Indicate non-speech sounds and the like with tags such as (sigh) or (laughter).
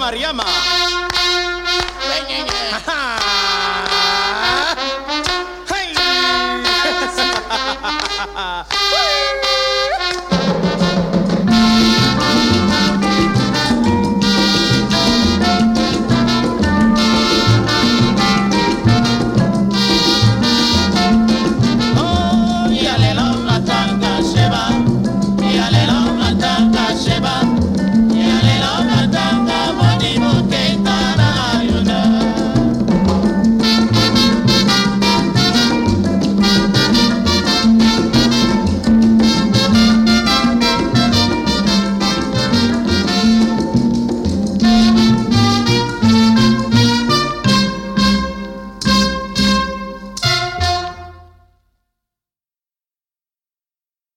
Mariama. Hey! (laughs)